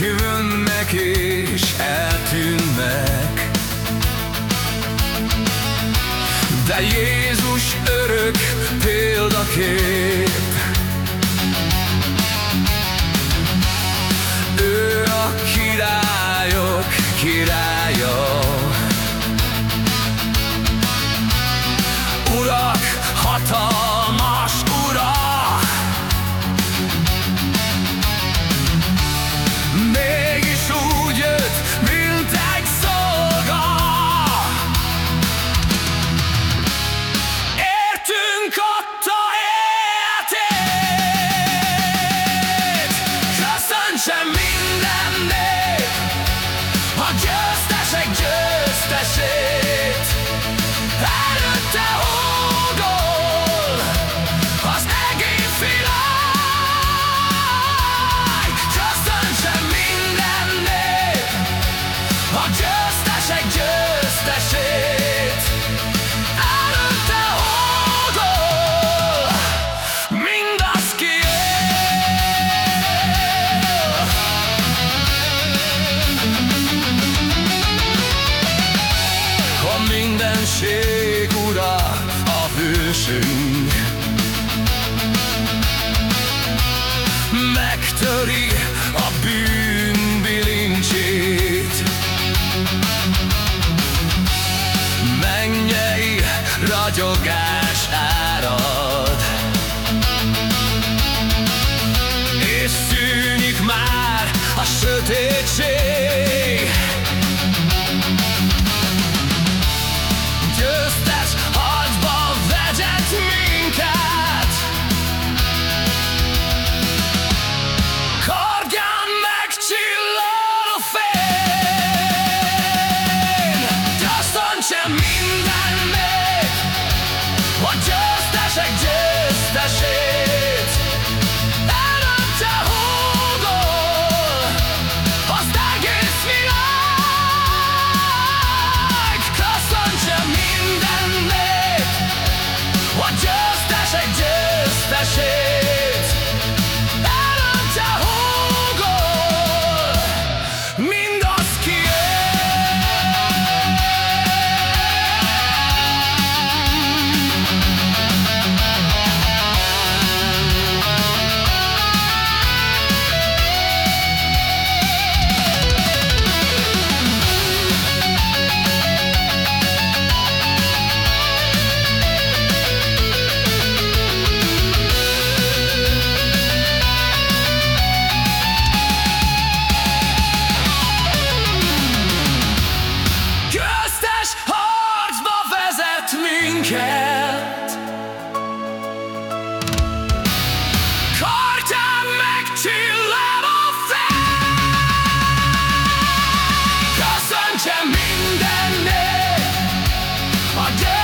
jönnek és eltűnnek. De Jézus örök példakép. Ő a királyok királya. Urak hatalmas mindenség ura a hősünk. Megtöri a bűn bilincsét Mennyei ragyogás árad. És szűnik már a sötétség forget